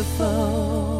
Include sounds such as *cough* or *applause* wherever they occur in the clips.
beautiful.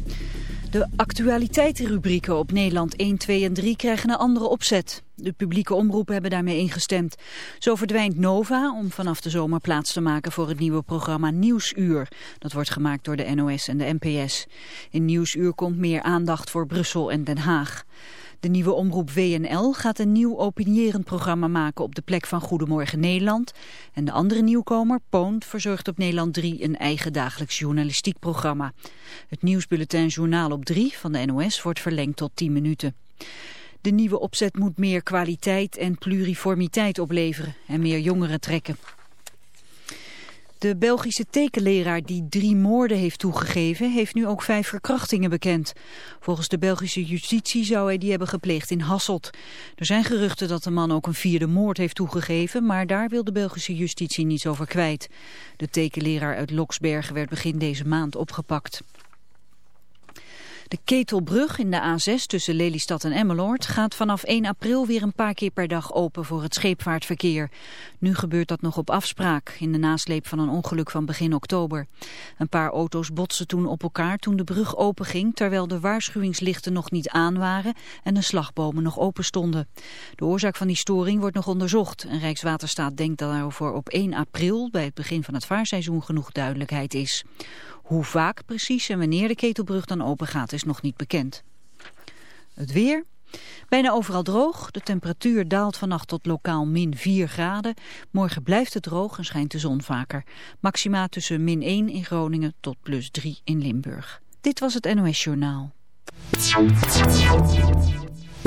De actualiteitenrubrieken op Nederland 1, 2 en 3 krijgen een andere opzet. De publieke omroepen hebben daarmee ingestemd. Zo verdwijnt Nova om vanaf de zomer plaats te maken voor het nieuwe programma Nieuwsuur. Dat wordt gemaakt door de NOS en de NPS. In Nieuwsuur komt meer aandacht voor Brussel en Den Haag. De nieuwe omroep WNL gaat een nieuw opinierend programma maken op de plek van Goedemorgen Nederland. En de andere nieuwkomer, Poont, verzorgt op Nederland 3 een eigen dagelijks journalistiek programma. Het nieuwsbulletin Journaal op 3 van de NOS wordt verlengd tot 10 minuten. De nieuwe opzet moet meer kwaliteit en pluriformiteit opleveren en meer jongeren trekken. De Belgische tekenleraar die drie moorden heeft toegegeven, heeft nu ook vijf verkrachtingen bekend. Volgens de Belgische justitie zou hij die hebben gepleegd in Hasselt. Er zijn geruchten dat de man ook een vierde moord heeft toegegeven, maar daar wil de Belgische justitie niets over kwijt. De tekenleraar uit Loksbergen werd begin deze maand opgepakt. De Ketelbrug in de A6 tussen Lelystad en Emmeloord gaat vanaf 1 april weer een paar keer per dag open voor het scheepvaartverkeer. Nu gebeurt dat nog op afspraak in de nasleep van een ongeluk van begin oktober. Een paar auto's botsten toen op elkaar toen de brug openging terwijl de waarschuwingslichten nog niet aan waren en de slagbomen nog open stonden. De oorzaak van die storing wordt nog onderzocht en Rijkswaterstaat denkt daarover op 1 april bij het begin van het vaarseizoen genoeg duidelijkheid is. Hoe vaak precies en wanneer de ketelbrug dan open gaat is nog niet bekend. Het weer. Bijna overal droog. De temperatuur daalt vannacht tot lokaal min 4 graden. Morgen blijft het droog en schijnt de zon vaker. Maxima tussen min 1 in Groningen tot plus 3 in Limburg. Dit was het NOS Journaal.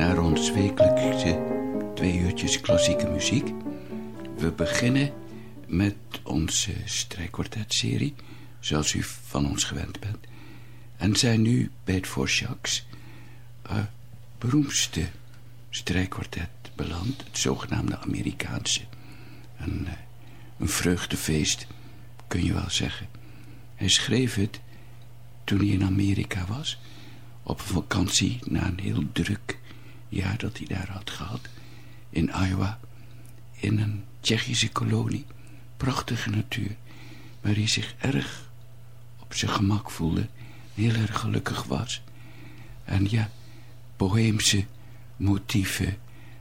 naar ons wekelijkse twee uurtjes klassieke muziek. We beginnen met onze strijkkwartetserie, zoals u van ons gewend bent. En zijn nu bij het Vorschaks uh, beroemdste strijkkwartet beland, het zogenaamde Amerikaanse. Een, uh, een vreugdefeest, kun je wel zeggen. Hij schreef het toen hij in Amerika was, op vakantie na een heel druk jaar dat hij daar had gehad in Iowa, in een Tsjechische kolonie. Prachtige natuur, waar hij zich erg op zijn gemak voelde, heel erg gelukkig was. En ja, boheemse motieven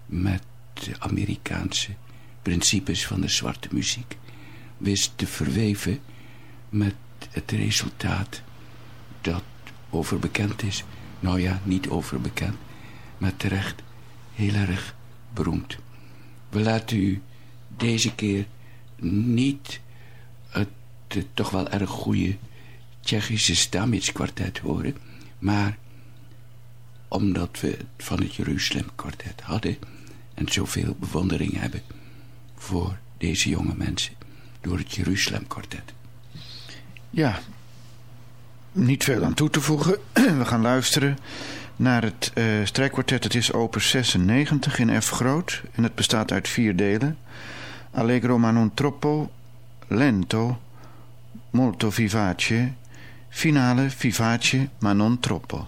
met de Amerikaanse principes van de zwarte muziek wist te verweven met het resultaat dat overbekend is. Nou ja, niet overbekend, maar terecht heel erg beroemd. We laten u deze keer niet het, toch wel erg goede Tsjechische Stamitz kwartet horen, maar omdat we het van het Jeruzalem kwartet hadden en zoveel bewondering hebben voor deze jonge mensen door het Jeruzalem kwartet. Ja, niet veel aan toe te voegen. *clears throat* We gaan luisteren naar het uh, strijkkwartet. Het is opus 96 in F groot en het bestaat uit vier delen. Allegro ma non troppo, lento, molto vivace, finale vivace ma non troppo.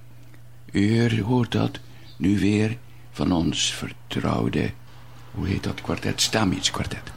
U hoort dat nu weer van ons vertrouwde, hoe heet dat kwartet? Stamitz kwartet.